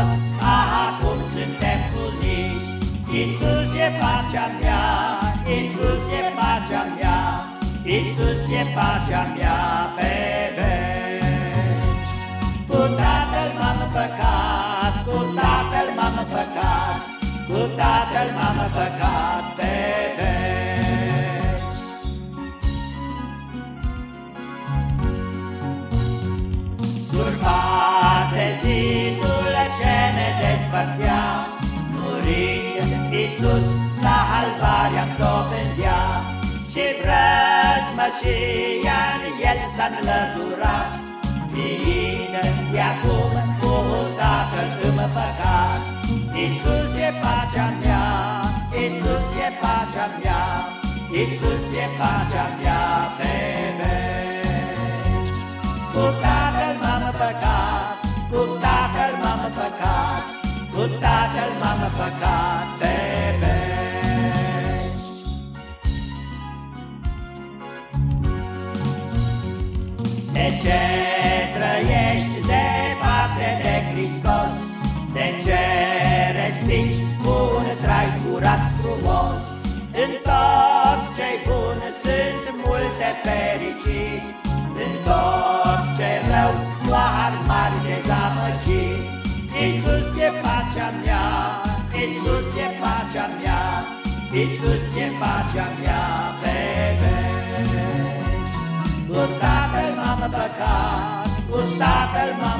frumos, acum suntem uniți. Iisus e pacea mea, Iisus e pacea mea, Iisus e pacea mea pe veci. Cu Tatăl m-am împăcat, cu Tatăl m-am împăcat, cu Tatăl m-am împăcat pe veci. Iisus la halvarea-mi dobândea, și vrăjmășia în el s-a înlăturat, Fiind de acum cu Tatăl îmi păcat. Iisus e pacea mea, Iisus e pacea mea, Iisus e pacea mea pe veci. Cu Tatăl m-am păcat, cu Tatăl m-am păcat, cu Tatăl m-am păcat ce trăiești departe de Hristos? De ce respingi un trai curat frumos? În tot ce-i bun sunt multe fericiri, În tot ce rău doar mari dezamăgiri. Iisus e pacea mea, Iisus e pacea mea, Iisus e pacea mea. calma